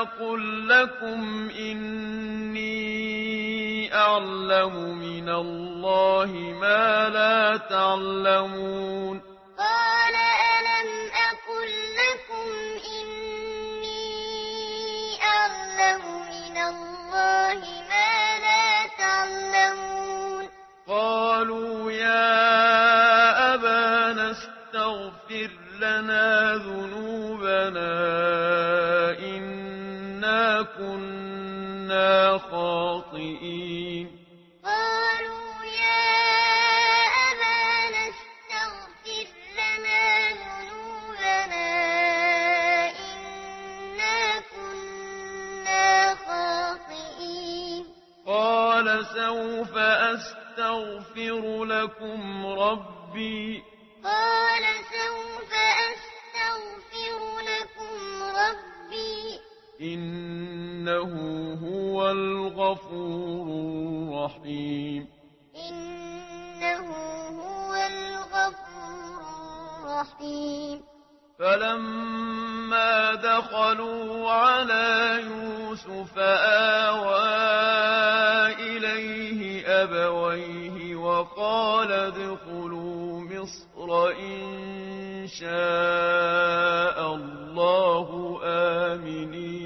أقل لكم إني أعلم من الله ما لا تعلمون كنا خاطئين. قالوا يا أبا استغفر لنا ذنوبنا إنا كنا خاطئين. قال سوف أستغفر لكم ربي. قال سوف أستغفر لكم ربي. إنه هو الغفور الرحيم إنه هو الغفور الرحيم فلما دخلوا على يوسف آوى إليه أبويه وقال ادخلوا مصر إن شاء الله آمنين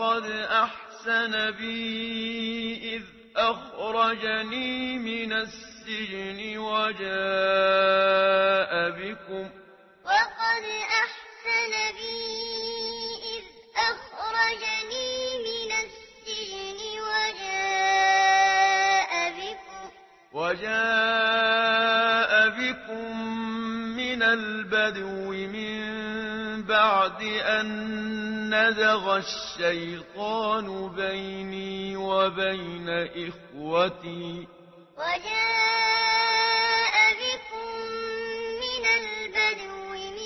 لقد أحسن بي إذ أخرجني من السجن وجاء بكم وقد أحسن بي وجاء بكم من البدو أن نزغ الشيطان بيني وبين إخوتي. وجاء بكم من البدو من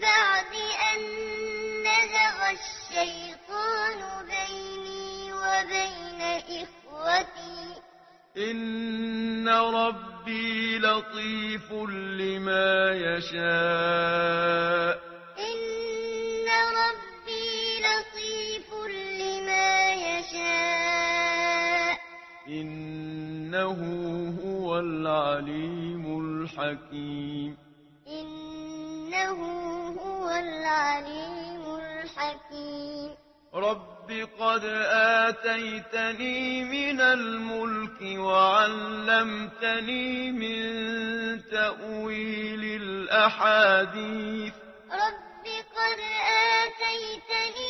بعد أن نزغ الشيطان بيني وبين إخوتي. إن ربي لطيف لما يشاء. إنه هو العليم الحكيم. إنه هو العليم الحكيم. رب قد آتيتني من الملك وعلمتني من تأويل الأحاديث. رب قد آتيتني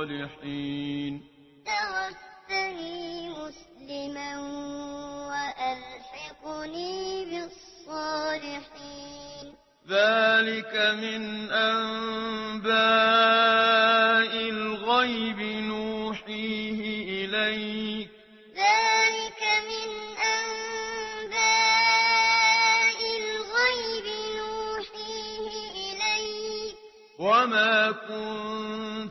الصالحين. توفني مسلما وألحقني بالصالحين. ذلك من أنباء الغيب نوحيه إليك. ذلك من أنباء الغيب نوحيه إليك. وما كنت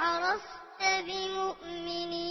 حرصت بمؤمنين